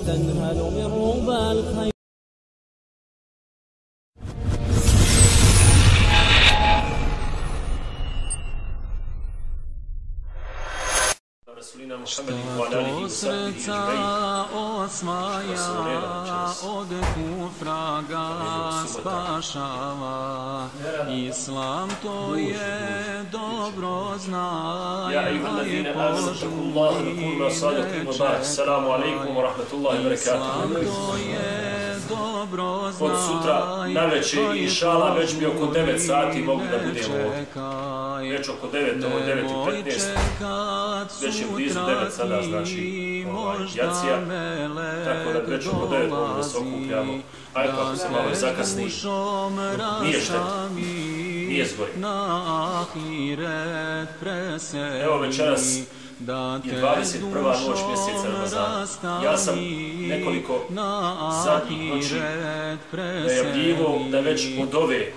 وتنهل من ربى الخير. Rasulina Muhammed wa alihi wa sahbihi srca ajma'in. osvaja od kufra ga spašava Islam to je dobro znaj يا أيها الذين آمنوا اتقوا الله وكونوا مع الصادقين وبعد السلام عليكم ورحمة الله Islam وبركاته to je dobro znaj Od sutra na večer i šala već bi oko 9 sati mogli da budemo ovdje. Već oko 9, ovo je 9.15. Već je blizu 9 sada, znači, ovaj, jacija. Tako da već oko 9 mogli da se okupljamo. Ajde, ako se malo zakasni, nije šteta. Nije zgori. Preseli. Evo večeras je 21. noć mjeseca Ramazana. Ja sam nekoliko zadnjih noći najavljivo da već od ove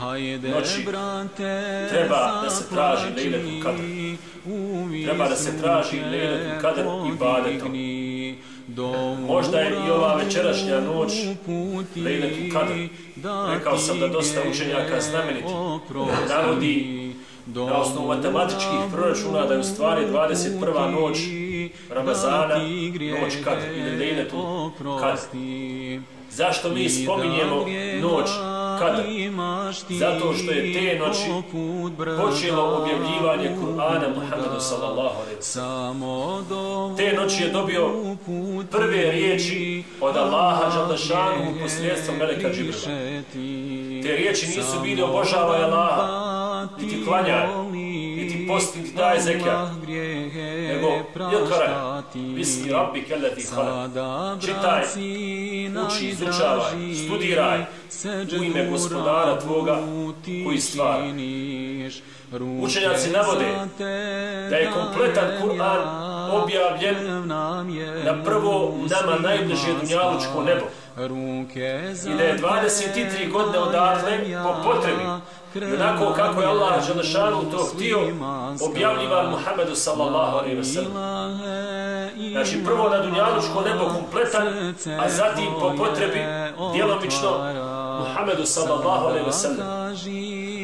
noći treba da se traži Lejletul Kadr. Treba da se traži Lejletul Kadr i badetom. Možda je i ova večerašnja noć Lejletul Kadr. Rekao sam da dosta učenjaka znameniti navodi na osnovu matematičkih proračuna da je u stvari 21. noć Ramazana, noć Kadr ili Lejletul Kadr. Zašto mi spominjemo noć Kadr? Zato što je te noći počelo objavljivanje Kur'ana Muhammedu sallallahu alaihi. Te noći je dobio prve riječi od Allaha Žaldašanu u posljedstvom Meleka Džibrila. Te riječi nisu bili obožavaj Allaha, niti klanjaj, niti posti, niti daj zekija, nego ilkaraj, bismi rabbi kelleti halak. Čitaj, uči, izučavaj, studiraj u ime gospodara tvoga koji stvara. Učenjaci navode da je kompletan Kur'an objavljen na prvo nama najbliže dunjalučko nebo. I da je 23 godine odatle po potrebi onako kako je Allah Želešanu to htio, objavljivan Muhammedu sallallahu alaihi wa sallam. Znači prvo na Dunjalučko nebo kompletan, a zatim po potrebi djelomično Muhammedu sallallahu alaihi wa sallam.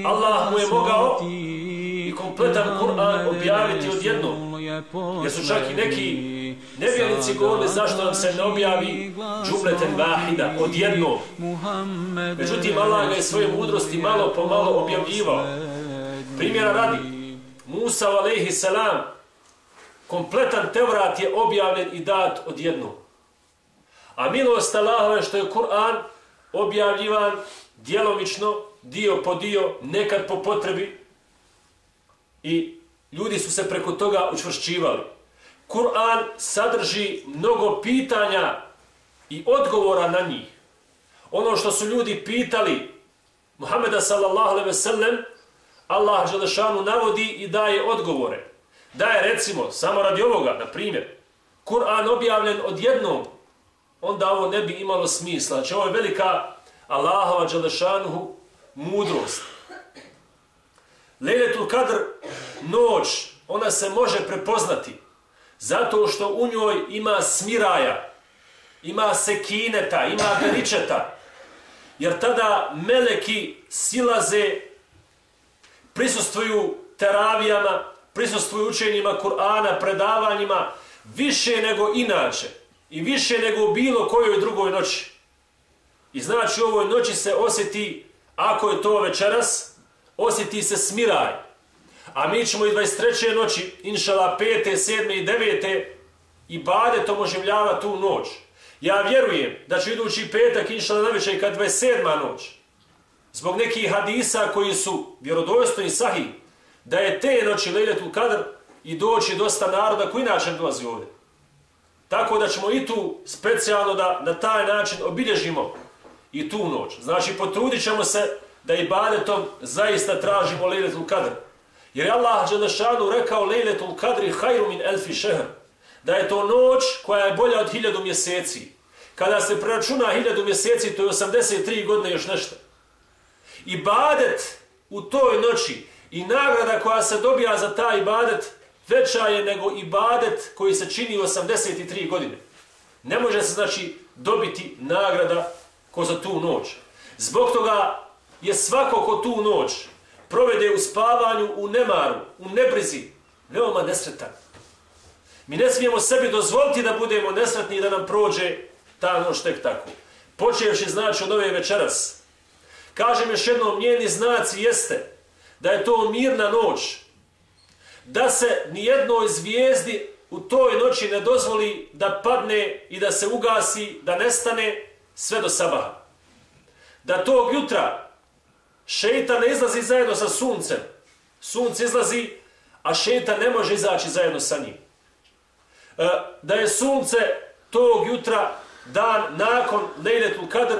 Allah mu je mogao i kompletan Kur'an objaviti odjednom. Jer su čak i neki nevjernici govorili zašto nam se ne objavi džumleten vahida odjednom. Međutim, Allah ga je svoje mudrosti malo po malo objavljivao. Primjera radi, Musa alaihi salam, kompletan Tevrat je objavljen i dat odjednom. A milost Allahove što je Kur'an objavljivan djelomično, dio po dio, nekad po potrebi i ljudi su se preko toga učvršćivali. Kur'an sadrži mnogo pitanja i odgovora na njih. Ono što su ljudi pitali Muhammeda sallallahu alejhi ve sellem, Allah dželešanu navodi i daje odgovore. Daje recimo samo radi ovoga, na primjer, Kur'an objavljen odjednom, onda ovo ne bi imalo smisla. Znači ovo je velika Allahova dželešanu mudrost. Lejletul Kadr, noć, ona se može prepoznati zato što u njoj ima smiraja, ima sekineta, ima veličeta. jer tada meleki silaze, prisustvuju teravijama, prisustvuju učenjima Kur'ana, predavanjima, više nego inače i više nego u bilo kojoj drugoj noći. I znači u ovoj noći se osjeti, ako je to večeras, osjeti se smiraj. A mi ćemo i 23. noći, inšala 5. 7. i 9. i bade to oživljava tu noć. Ja vjerujem da će idući petak, inšala na večer, kad 27. noć, zbog nekih hadisa koji su vjerodojstvo i sahih, da je te noći Lejletul Kadr i doći dosta naroda koji inače dolazi ovdje. Tako da ćemo i tu specijalno da na taj način obilježimo i tu noć. Znači, potrudit ćemo se da i badetom zaista tražimo Lejletul Kadr. Jer je Allah Đelešanu rekao Lejletul Kadri hajru min elfi šehr. Da je to noć koja je bolja od hiljadu mjeseci. Kada se preračuna hiljadu mjeseci, to je 83 godine još nešto. I badet u toj noći i nagrada koja se dobija za taj ibadet veća je nego ibadet koji se čini 83 godine. Ne može se znači dobiti nagrada ko za tu noć. Zbog toga je svako ko tu noć provede u spavanju, u nemaru, u nebrizi, veoma nesretan. Mi ne smijemo sebi dozvoliti da budemo nesretni i da nam prođe ta noć tek tako. Počevši znači od ove večeras. Kažem još jednom, njeni znaci jeste da je to mirna noć. Da se nijednoj zvijezdi u toj noći ne dozvoli da padne i da se ugasi, da nestane sve do sabaha. Da tog jutra Šeitan ne izlazi zajedno sa suncem. Sunce izlazi, a šeitan ne može izaći zajedno sa njim. E, da je sunce tog jutra dan nakon Lejletul Kadr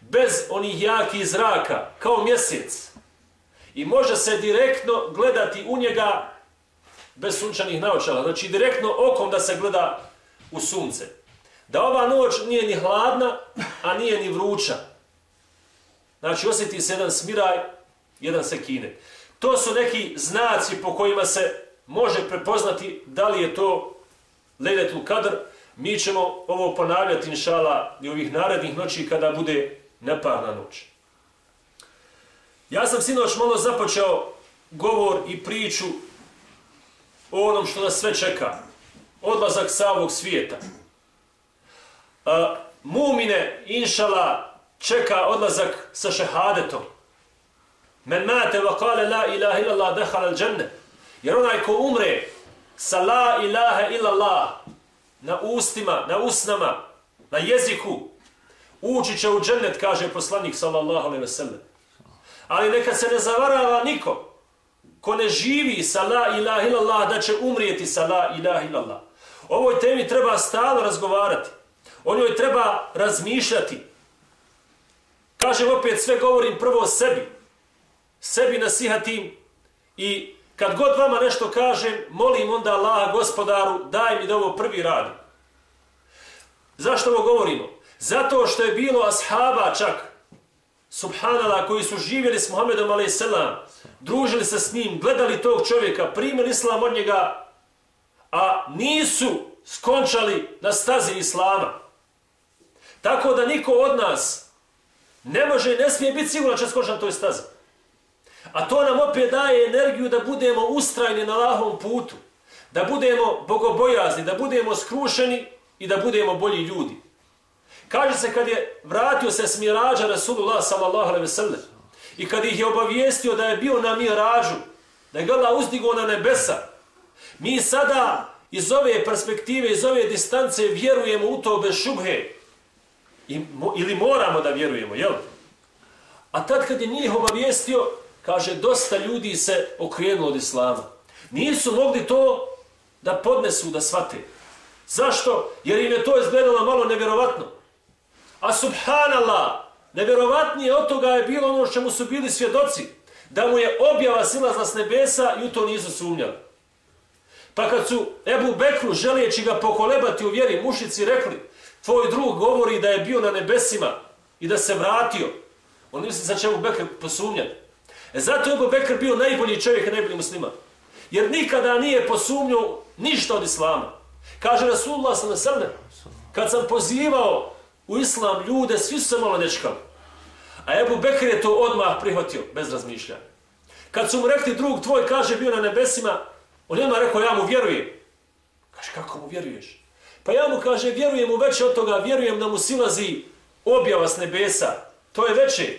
bez onih jakih zraka, kao mjesec. I može se direktno gledati u njega bez sunčanih naočala. Znači direktno okom da se gleda u sunce. Da ova noć nije ni hladna, a nije ni vruća. Znači osjeti se jedan smiraj, jedan se kine. To su neki znaci po kojima se može prepoznati da li je to Lejletul Kadr. Mi ćemo ovo ponavljati, inšala, i ovih narednih noći kada bude neparna noć. Ja sam sinoć malo započeo govor i priču o onom što nas sve čeka. Odlazak sa ovog svijeta. A, mumine, inšala, čeka odlazak sa šehadetom. Men mate wa kale la ilaha illallah dehal al dženne. Jer onaj ko umre sa la ilaha illallah na ustima, na usnama, na jeziku, ući će u džennet, kaže poslanik sallallahu alaihi ve sellem. Ali neka se ne zavarava niko ko ne živi sa la ilaha illallah da će umrijeti sa la ilaha illallah. Ovoj temi treba stalo razgovarati. O njoj treba razmišljati. Kažem opet, sve govorim prvo o sebi. Sebi nasihatim i kad god vama nešto kažem, molim onda Allaha gospodaru, daj mi da ovo prvi radim. Zašto ovo govorimo? Zato što je bilo ashaba čak, subhanala, koji su živjeli s Muhammedom a.s. družili se s njim, gledali tog čovjeka, primili islam od njega, a nisu skončali na stazi islama. Tako da niko od nas ne može i ne smije biti siguran će skončan na toj stazi. A to nam opet daje energiju da budemo ustrajni na lahom putu, da budemo bogobojazni, da budemo skrušeni i da budemo bolji ljudi. Kaže se kad je vratio se s Rasulullah sallallahu alaihi ve sellem i kad ih je obavijestio da je bio na mirađu, da je gala uzdigo na nebesa, mi sada iz ove perspektive, iz ove distance vjerujemo u to bez šubhe. I, mo, ili moramo da vjerujemo, jel? A tad kad je njih obavijestio, kaže, dosta ljudi se okrenulo od islama. Nisu mogli to da podnesu, da svate. Zašto? Jer im je to izgledalo malo nevjerovatno. A subhanallah, nevjerovatnije od toga je bilo ono čemu su bili svjedoci, da mu je objava silazna s nebesa i u to nisu sumnjali. Pa kad su Ebu Bekru, želijeći ga pokolebati u vjeri, mušici rekli, tvoj drug govori da je bio na nebesima i da se vratio, on misli za čemu Bekr posumnjati. E zato je Ebu Bekr bio najbolji čovjek i najbolji muslima. Jer nikada nije posumnio ništa od Islama. Kaže Rasulullah s.a.v. Kad sam pozivao u islam ljude, svi su se malo nečkali. A Ebu Bekr je to odmah prihvatio, bez razmišljanja. Kad su mu rekli drug tvoj, kaže, bio na nebesima, on je rekao, ja mu vjerujem. Kaže, kako mu vjeruješ? Pa ja mu kaže, vjerujem mu veće od toga, vjerujem da mu silazi objava s nebesa. To je veće.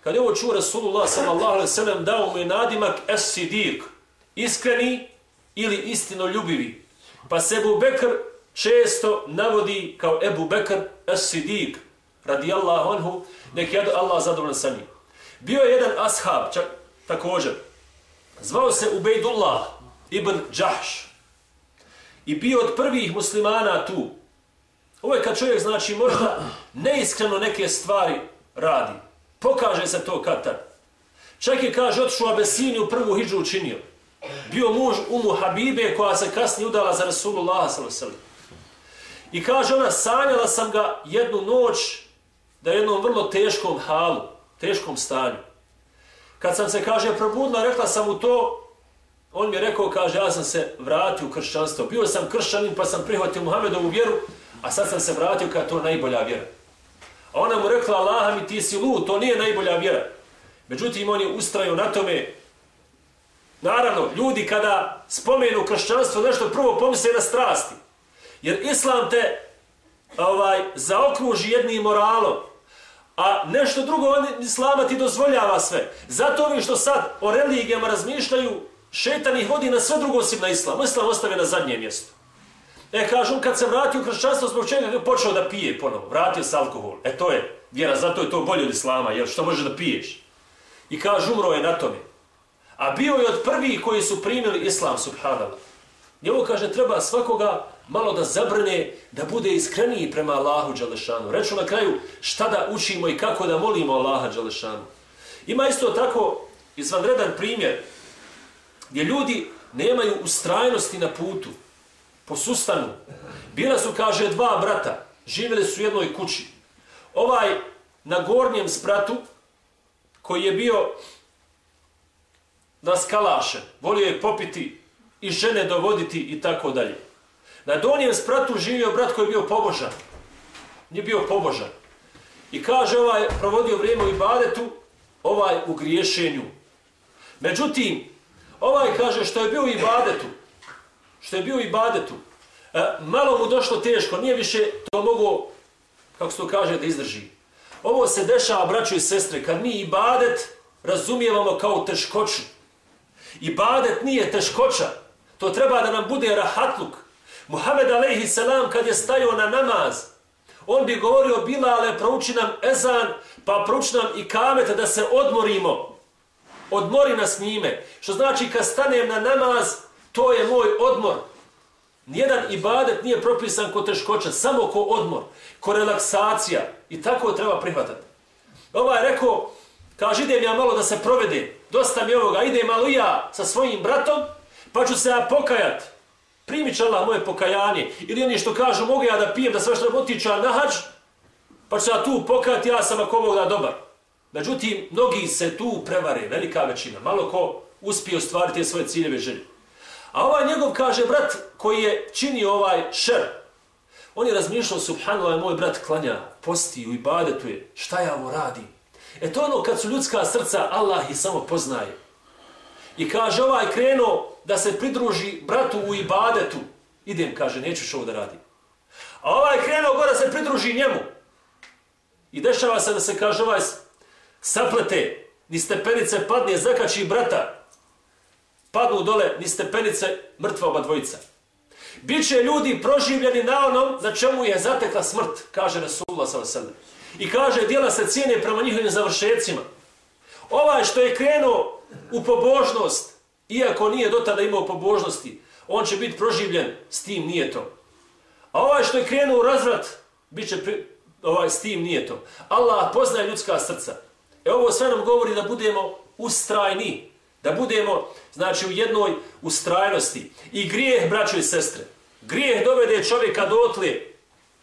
Kad je ovo čuo Rasulullah sallallahu alaihi sallam, dao mu je nadimak es-sidik, iskreni ili istino ljubivi. Pa se Ebu Bekr često navodi kao Ebu Bekr es-sidik, radijallahu anhu, nek je Allah zadovoljan sa njim. Bio je jedan ashab, čak također, zvao se Ubejdullah ibn Džahš i bio od prvih muslimana tu. Ovo je kad čovjek znači možda neiskreno neke stvari radi. Pokaže se to kad tad. Čak je kaže otišao Abesiniju prvu hijđu učinio. Bio muž Umu Habibe koja se kasnije udala za Rasulullah s.a.v. I kaže ona, sanjala sam ga jednu noć da je jednom vrlo teškom halu, teškom stanju. Kad sam se, kaže, probudila, rekla sam mu to, on mi je rekao, kaže, ja sam se vratio u kršćanstvo. Bio sam kršćanin pa sam prihvatio Muhammedovu vjeru, A sad sam se vratio kada to najbolja vjera. A ona mu rekla, Allah mi ti si lud, to nije najbolja vjera. Međutim, on je ustrajio na tome. Naravno, ljudi kada spomenu kršćanstvo, nešto prvo pomisle na strasti. Jer Islam te ovaj zaokruži jednim moralom. A nešto drugo on Islama ti dozvoljava sve. Zato vi što sad o religijama razmišljaju, šetan ih vodi na sve drugo osim na Islam. Islam ostave na zadnje mjesto. E, kažu, kad se vratio u hršćanstvo, zbog čega je počeo da pije ponovo. Vratio se alkohol. E, to je vjera, zato je to bolje od Islama, jer što može da piješ? I kažu, umro je na tome. A bio je od prvih koji su primili Islam, subhanallah. I ovo kaže, treba svakoga malo da zabrne, da bude iskreniji prema Allahu Đalešanu. Reču na kraju šta da učimo i kako da molimo Allaha Đalešanu. Ima isto tako izvanredan primjer gdje ljudi nemaju ustrajnosti na putu, posustanu. Bila su, kaže, dva brata, živjeli su u jednoj kući. Ovaj na gornjem spratu, koji je bio na skalaše, volio je popiti i žene dovoditi i tako dalje. Na donjem spratu živio brat koji je bio pobožan. Nije bio pobožan. I kaže ovaj, provodio vrijeme u ibadetu, ovaj u griješenju. Međutim, ovaj kaže što je bio u ibadetu, što je bio u ibadetu, e, malo mu došlo teško, nije više to mogo, kako se to kaže, da izdrži. Ovo se dešava, braćo i sestre, kad mi ibadet razumijevamo kao teškoću. Ibadet nije teškoća, to treba da nam bude rahatluk, Muhammed alaihi salam kad je stajao na namaz, on bi govorio Bilale, prouči nam ezan, pa prouči nam i kamete da se odmorimo. Odmori nas njime. Što znači kad stanem na namaz, to je moj odmor. Nijedan ibadet nije propisan ko teškoća, samo ko odmor, ko relaksacija. I tako treba prihvatati. Ovaj je rekao, kaže, idem ja malo da se provede, dosta mi ovoga, idem malo ja sa svojim bratom, pa ću se ja pokajat. Primit će Allah moje pokajanje. Ili oni što kažu, mogu ja da pijem, da sve što otiču na hađ, pa ću ja tu pokajati, ja sam ako ovoga da dobar. Međutim, mnogi se tu prevare, velika većina. Malo ko uspije ostvariti svoje ciljeve želje. A ovaj njegov kaže, brat koji je činio ovaj šer, on je razmišljao, subhanallah, moj brat klanja, posti, i ibadetu šta ja ovo radim? E to ono kad su ljudska srca, Allah ih samo poznaje. I kaže, ovaj krenuo da se pridruži bratu u ibadetu. Idem, kaže, neću što da radi. A ovaj krenuo gore da se pridruži njemu. I dešava se da se kaže ovaj saplete, ni stepenice padne, zakači brata. Padnu dole, ni stepenice, mrtva oba dvojica. Biće ljudi proživljeni na onom za čemu je zatekla smrt, kaže Rasulullah s.a.v. I kaže, dijela se cijene prema njihovim završecima. Ovaj što je krenuo u pobožnost, Iako nije do tada imao pobožnosti, on će biti proživljen s tim nije to. A ovaj što je krenuo u razvrat, bit će pri, ovaj, s tim nije to. Allah poznaje ljudska srca. E ovo sve nam govori da budemo ustrajni, da budemo znači, u jednoj ustrajnosti. I grijeh, braćo i sestre, grijeh dovede čovjeka do otlije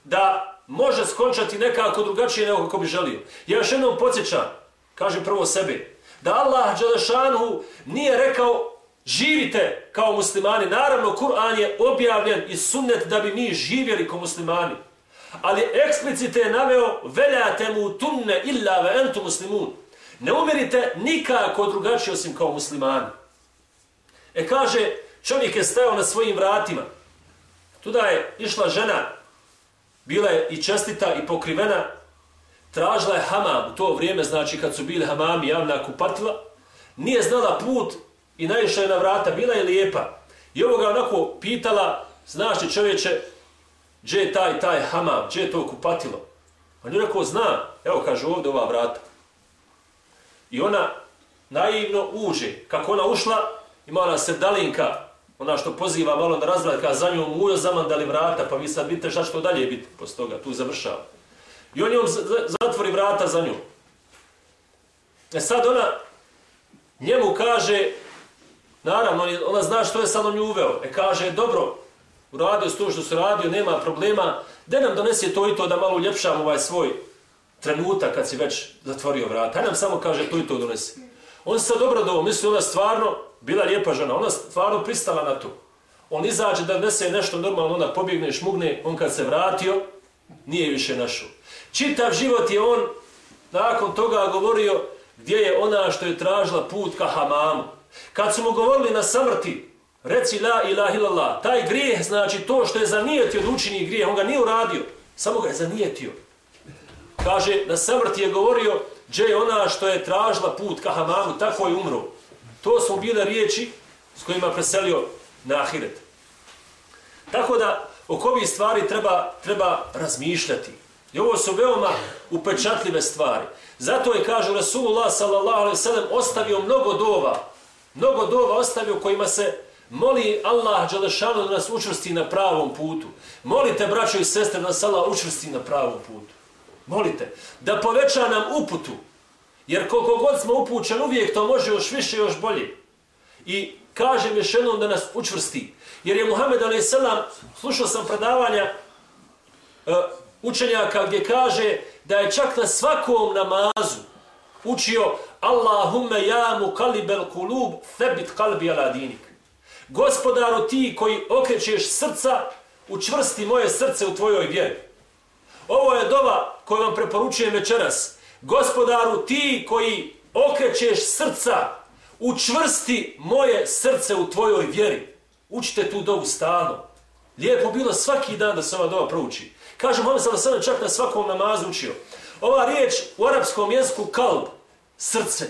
da može skončati nekako drugačije nego kako bi želio. Ja još jednom podsjećam, kaže prvo sebe, da Allah Đalešanu nije rekao živite kao muslimani. Naravno, Kur'an je objavljen i sunnet da bi mi živjeli kao muslimani. Ali eksplicite je naveo veljate mu tunne illa ve entu muslimun. Ne umirite nikako drugačije osim kao muslimani. E kaže, čovjek je stajao na svojim vratima. Tuda je išla žena, bila je i čestita i pokrivena, tražila je hamam u to vrijeme, znači kad su bili hamami javna kupatila, nije znala put i naišla je na vrata, bila je lijepa. I ovoga onako pitala, znaš li čovječe, gdje je taj, taj hamam, gdje je to kupatilo? On je rekao, zna, evo kaže ovdje ova vrata. I ona naivno uđe. Kako ona ušla, ima ona srdalinka, ona što poziva malo na razgled, kada za njom ujo zamandali vrata, pa vi sad vidite šta što dalje biti posle toga, tu završava. I on jom zatvori vrata za nju. E sad ona njemu kaže, naravno, ona zna što je sad on nju uveo. E kaže, dobro, uradio s to što se radio, nema problema, da nam donese to i to da malo uljepšam ovaj svoj trenutak kad si već zatvorio vrata. Hajde nam samo kaže to i to donese. On se sad dobro dovo, misli ona stvarno bila lijepa žena, ona stvarno pristala na to. On izađe da nese nešto normalno, onda pobjegne šmugne, on kad se vratio, nije više našao. Čitav život je on nakon toga govorio gdje je ona što je tražila put ka hamamu. Kad su mu govorili na samrti, reci la ilaha illallah, taj grijeh znači to što je zanijetio da učini grijeh, on ga nije uradio, samo ga je zanijetio. Kaže, na samrti je govorio, gdje je ona što je tražila put ka hamamu, tako je umro. To su bile riječi s kojima preselio na ahiret. Tako da, oko ovih stvari treba, treba razmišljati. I ovo su veoma upečatljive stvari. Zato je, kaže Rasulullah sallallahu alaihi sallam, ostavio mnogo dova. Mnogo dova ostavio kojima se moli Allah Đalešanu da nas učvrsti na pravom putu. Molite, braćo i sestre, da nas Allah učvrsti na pravom putu. Molite. Da poveća nam uputu. Jer koliko god smo upućeni, uvijek to može još više, još bolje. I kažem još jednom da nas učvrsti. Jer je Muhammed a.s. slušao sam predavanja uh, učenjaka gdje kaže da je čak na svakom namazu učio Allahumme ja mu kalibel kulub thebit kalbi ala dinik. Gospodaru ti koji okrećeš srca, učvrsti moje srce u tvojoj vjeri. Ovo je dova koju vam preporučujem večeras. Gospodaru ti koji okrećeš srca, učvrsti moje srce u tvojoj vjeri. Učite tu dovu stalno. Lijepo bilo svaki dan da se ova dova prouči. Kaže Mohamed sallallahu alejhi čak na svakom namazu učio. Ova riječ u arapskom jeziku kalb, srce,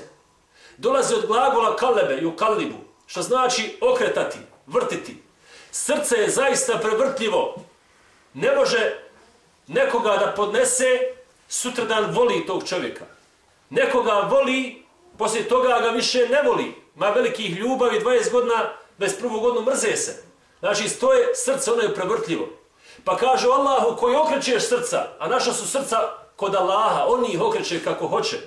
dolazi od glagola kalebe i u kalibu, što znači okretati, vrtiti. Srce je zaista prevrtljivo. Ne može nekoga da podnese, sutradan voli tog čovjeka. Nekoga voli, poslije toga ga više ne voli. Ma velikih ljubavi, 20 godina, 21. godinu mrze se. Znači, to je srce, ono je prevrtljivo. Pa kaže Allahu koji okrećeš srca, a naša su srca kod Allaha, oni ih okreće kako hoće.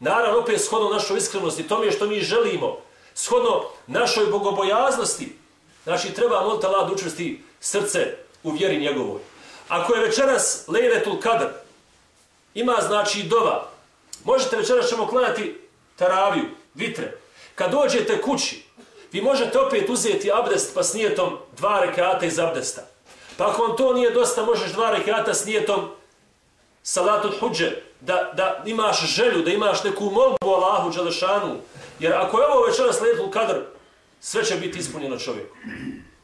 Naravno, opet shodno našoj iskrenosti, to mi je što mi želimo, shodno našoj bogobojaznosti, znači treba moliti Allah da učvrsti srce u vjeri njegovoj. Ako je večeras Lejletul Kadr, ima znači dova, možete večeras ćemo klanati taraviju, vitre. Kad dođete kući, vi možete opet uzeti abdest pa s nijetom dva rekata iz abdesta. Pa ako vam to nije dosta, možeš dva rekata s nijetom salatu huđe, da, da imaš želju, da imaš neku molbu Allahu Đalešanu. Jer ako je ovo večeras slijedil kadr, sve će biti ispunjeno čovjeku.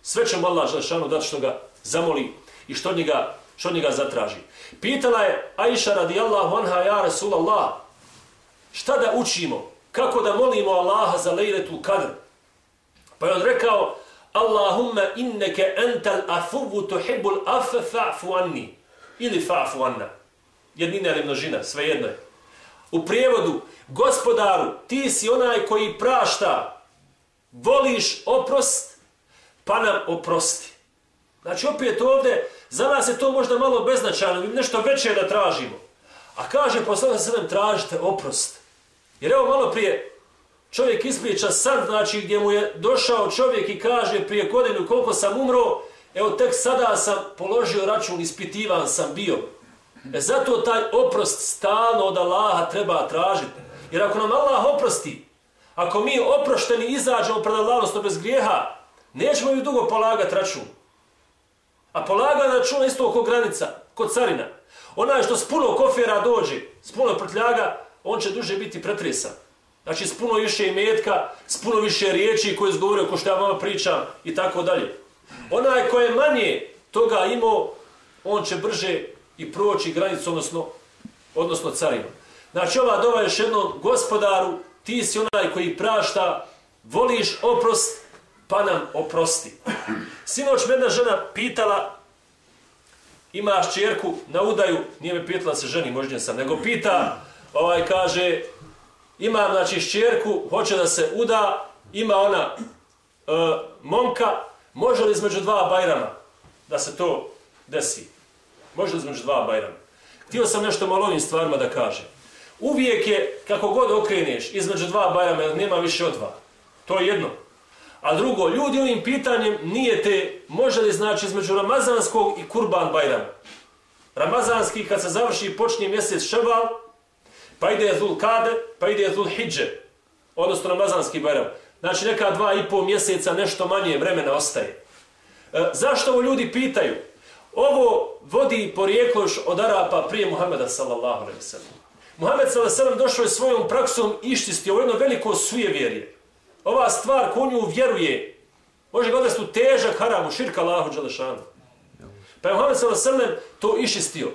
Sve će mu Allah Đalešanu dati što ga zamoli i što njega, što njega zatraži. Pitala je Aisha radijallahu anha, ja Rasulallah, šta da učimo? Kako da molimo Allaha za lejletul kadr? Pa je on rekao, Allahumma inneke ental afuvu tuhibbul afe fa'fu anni. Ili fa'fu anna. Jednina ili množina, sve jedno je. U prijevodu, gospodaru, ti si onaj koji prašta, voliš oprost, pa nam oprosti. Znači, opet ovdje, za nas je to možda malo beznačajno, nešto veće da tražimo. A kaže, poslana se sve, tražite oprost. Jer evo malo prije, čovjek ispriča san, znači gdje mu je došao čovjek i kaže prije godinu koliko sam umro, evo tek sada sam položio račun, ispitivan sam bio. E zato taj oprost stalno od Allaha treba tražiti. Jer ako nam Allah oprosti, ako mi oprošteni izađemo pred Allahom bez grijeha, nećemo ju dugo polagati račun. A polaga računa isto oko granica, kod carina. Onaj što s puno kofera dođe, s puno prtljaga, on će duže biti pretresan. Znači, s puno više imetka, s puno više riječi koje izgovorio, ko što ja vama pričam i tako dalje. Onaj ko je manje toga imao, on će brže i proći granicu, odnosno, odnosno carinu. Znači, ova dova je još jednom, gospodaru, ti si onaj koji prašta, voliš oprost, pa nam oprosti. Sinoć me jedna žena pitala, imaš čerku na udaju, nije me pitala se ženi, možda sam, nego pita, ovaj kaže, imam znači čerku, hoće da se uda, ima ona e, momka, može li između dva bajrama da se to desi? Može između dva bajrama? Htio sam nešto malo ovim stvarima da kažem. Uvijek je, kako god okreneš, između dva bajrama, nema više od dva. To je jedno. A drugo, ljudi ovim pitanjem nije te, može li znači između Ramazanskog i Kurban bajrama? Ramazanski, kad se završi počne mjesec Ševal, pa ide Zul Kade, pa ide Zul Hidže, odnosno Ramazanski Bajram. Znači neka dva i pol mjeseca nešto manje vremena ostaje. E, zašto ovo ljudi pitaju? Ovo vodi porijeklo još od Arapa prije Muhammeda sallallahu alaihi sallam. Muhammed sallallahu alaihi sallam došao je svojom praksom ištisti ovo jedno veliko sujevjerje. Ova stvar ko nju vjeruje, može gledati u težak haramu, širka Allahu Đalešanu. Pa je Muhammed sallallahu alaihi sallam to išistio.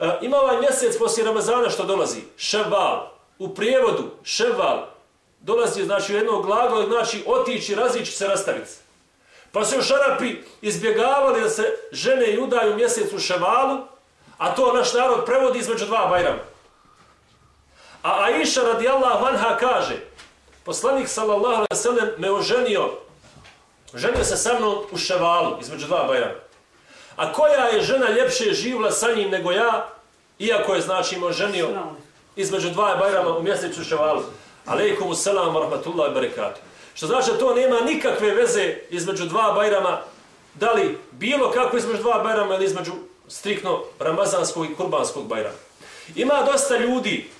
E, ima ovaj mjesec poslije Ramazana što dolazi, ševal, u prijevodu, ševal, dolazi znači u jednog glagola, znači otići, razići se, rastaviti. Pa su još Arapi izbjegavali da se žene i udaju mjesecu ševalu, a to naš narod prevodi između dva bajrama. A Aisha radijallahu anha kaže, poslanik sallallahu alaihi sallam me oženio, ženio se sa mnom u ševalu između dva bajrama. A koja je žena ljepše živla sa njim nego ja, iako je znači me oženio između dva bajrama u mjesecu ševalu. Alejkum selam rahmetullahi ve berekatu. Što znači da to nema nikakve veze između dva bajrama, da li bilo kako između dva bajrama ili između strikno ramazanskog i kurbanskog bajrama. Ima dosta ljudi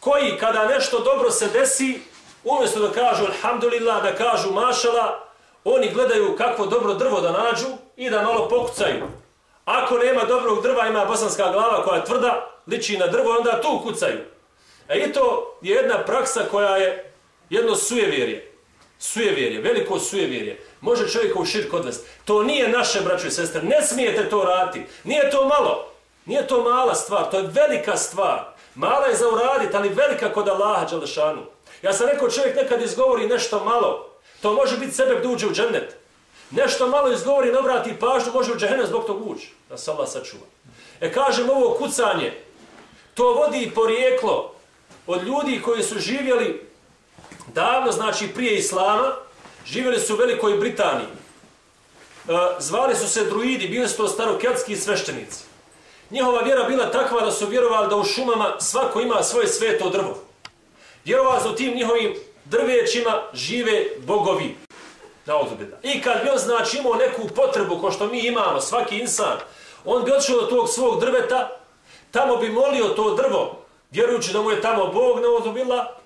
koji kada nešto dobro se desi, umjesto da kažu alhamdulillah, da kažu mašala, oni gledaju kakvo dobro drvo da nađu i da malo pokucaju. Ako nema dobrog drva, ima bosanska glava koja je tvrda, liči na drvo, onda tu kucaju. E i to je jedna praksa koja je jedno sujevjerje. Sujevjerje, veliko sujevjerje. Može čovjeka u širk odvesti. To nije naše, braćo i sestre. Ne smijete to raditi. Nije to malo. Nije to mala stvar. To je velika stvar. Mala je za uraditi, ali velika kod Allaha Đalešanu. Ja sam rekao, čovjek nekad izgovori nešto malo. To može biti sebe da uđe u džennet. Nešto malo izgovori, ne obrati pažnju, može u džennet zbog tog uđe. Da se Allah sačuva. E kažem, ovo kucanje, to vodi porijeklo od ljudi koji su živjeli davno, znači prije Islama, živjeli su u Velikoj Britaniji. E, zvali su se druidi, bili su to starokeltski sveštenici. Njihova vjera bila takva da su vjerovali da u šumama svako ima svoje sveto drvo. Vjerovali su tim njihovim drvećima žive bogovi. I kad bi on znači imao neku potrebu ko što mi imamo, svaki insan, on bi odšao do tog svog drveta, tamo bi molio to drvo, vjerujući da mu je tamo Bog, na odubila,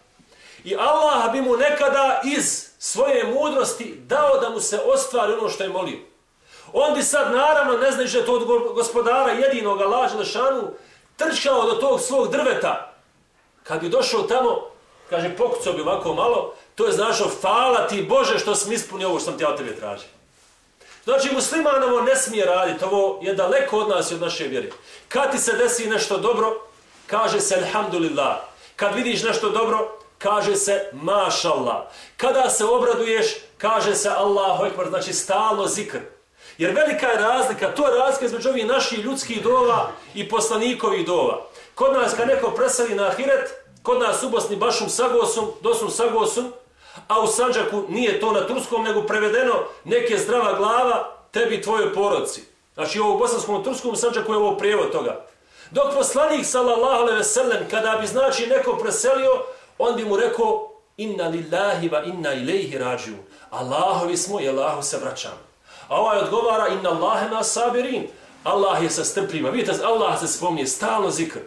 I Allah bi mu nekada iz svoje mudrosti dao da mu se ostvari ono što je molio. On bi sad naravno, ne znajući da to od gospodara jedinog Allah Želešanu, trčao do tog svog drveta. Kad bi došao tamo, kaže, pokucao bi ovako malo, to je znašao, hvala ti Bože što sam ispunio ovo što sam ti od tebe tražio. Znači, muslimanovo ne smije raditi, ovo je daleko od nas i od naše vjere. Kad ti se desi nešto dobro, kaže se alhamdulillah. Kad vidiš nešto dobro, kaže se mašallah. Kada se obraduješ, kaže se Allahu ekber, znači stalo zikr. Jer velika je razlika, to je razlika između ovih naših ljudskih dova i poslanikovih dova. Kod nas kad neko preseli na ahiret, kod nas u Bosni bašum sagosum, dosum sagosum, a u Sanđaku nije to na turskom, nego prevedeno neke zdrava glava tebi tvojoj porodci. Znači ovo u bosanskom i turskom Sanđaku je ovo prijevod toga. Dok poslanik sallallahu alejhi ve sellem kada bi znači neko preselio, on bi mu rekao inna lillahi wa inna ilaihi rađu. Allahovi smo i Allahu se vraćamo. A ovaj odgovara inna Allahe na sabirin. Allah je sa strpljiva. Vidite, Allah se spomnije stalno zikr.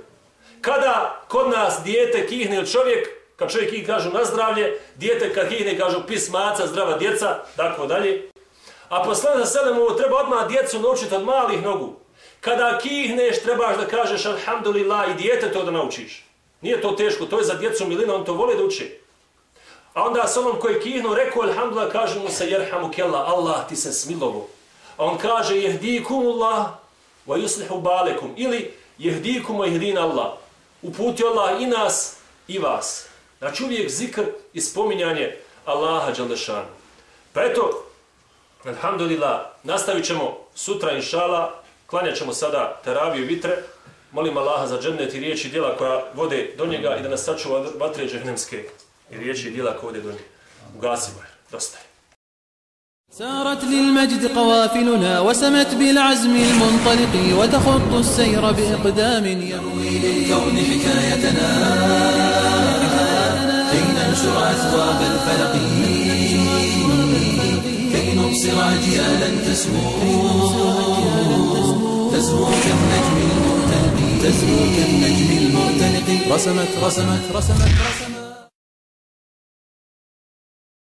Kada kod nas dijete kihne ili čovjek, kad čovjek kihne kažu na zdravlje, dijete kad kihne kažu pis maca, zdrava djeca, tako dalje. A poslana za selemu treba odmah djecu naučiti od malih nogu. Kada kihneš, trebaš da kažeš alhamdulillah i dijete to da naučiš. Nije to teško, to je za djecu milina, on to voli da uči. A onda s onom koji kihnu, rekao, alhamdulillah, kaže mu se, jerhamu kella, Allah ti se smilovo. A on kaže, jehdikum Allah, wa yuslihu balekum. Ili, jehdikum wa jehdin Allah. Uputi Allah i nas, i vas. Znači uvijek zikr i spominjanje Allaha Đalešanu. Pa eto, alhamdulillah, nastavit ćemo sutra, inšala, klanjat ćemo sada teraviju vitre, molim Allaha za džennet i riječi djela koja vode do njega i da nas sačuva vatre džehnemske i riječi djela koja vode do njega. Ugasimo je. Dosta je. سارت للمجد قوافلنا وسمت بالعزم المنطلق وتخط السير بإقدام يروي للكون حكايتنا كي ننشر أثواب الفلق كي نبصر أجيالا تسمو تسمو كالنجم المرتلق تسمو كالنجم المرتلق رسمت رسمت رسمت, رسمت.